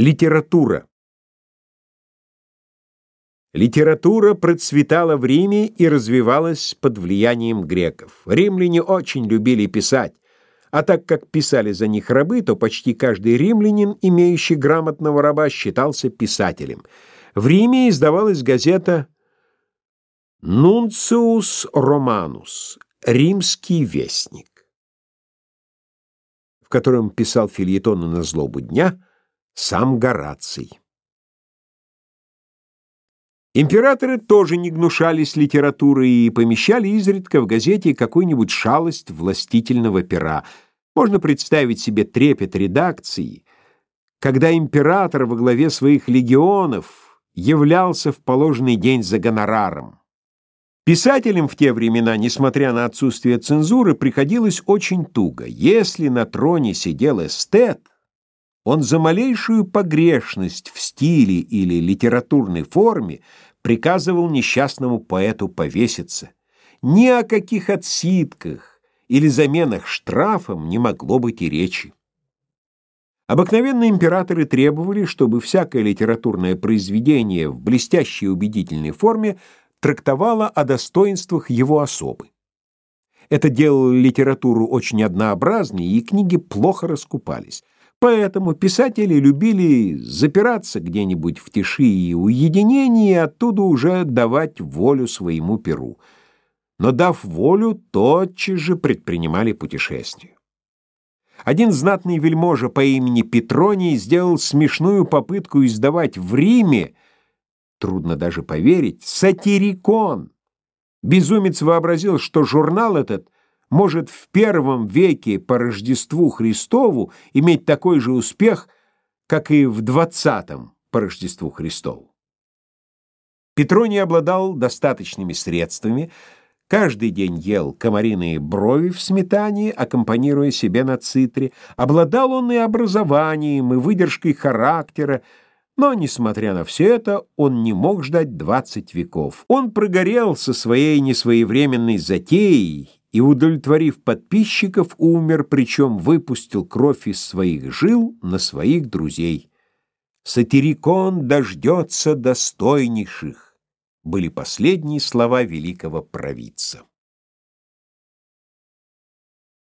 Литература. Литература процветала в Риме и развивалась под влиянием греков. Римляне очень любили писать, а так как писали за них рабы, то почти каждый римлянин, имеющий грамотного раба, считался писателем. В Риме издавалась газета «Нунциус Романус» — «Римский вестник», в котором писал фильетоны на злобу дня — сам Гораций. Императоры тоже не гнушались литературой и помещали изредка в газете какую-нибудь шалость властительного пера. Можно представить себе трепет редакции, когда император во главе своих легионов являлся в положенный день за гонораром. Писателям в те времена, несмотря на отсутствие цензуры, приходилось очень туго. Если на троне сидел эстет, он за малейшую погрешность в стиле или литературной форме приказывал несчастному поэту повеситься. Ни о каких отсидках или заменах штрафом не могло быть и речи. Обыкновенно императоры требовали, чтобы всякое литературное произведение в блестящей и убедительной форме трактовало о достоинствах его особы. Это делало литературу очень однообразной, и книги плохо раскупались. Поэтому писатели любили запираться где-нибудь в тиши и уединении оттуда уже давать волю своему перу. Но дав волю, тотчас же предпринимали путешествие. Один знатный вельможа по имени Петроний сделал смешную попытку издавать в Риме, трудно даже поверить, сатирикон. Безумец вообразил, что журнал этот — может в первом веке по Рождеству Христову иметь такой же успех, как и в двадцатом по Рождеству Христову. Петроний обладал достаточными средствами, каждый день ел комариные брови в сметане, аккомпанируя себе на цитре, обладал он и образованием, и выдержкой характера, но, несмотря на все это, он не мог ждать двадцать веков. Он прогорел со своей несвоевременной затеей и, удовлетворив подписчиков, умер, причем выпустил кровь из своих жил на своих друзей. «Сатирикон дождется достойнейших» были последние слова великого провидца.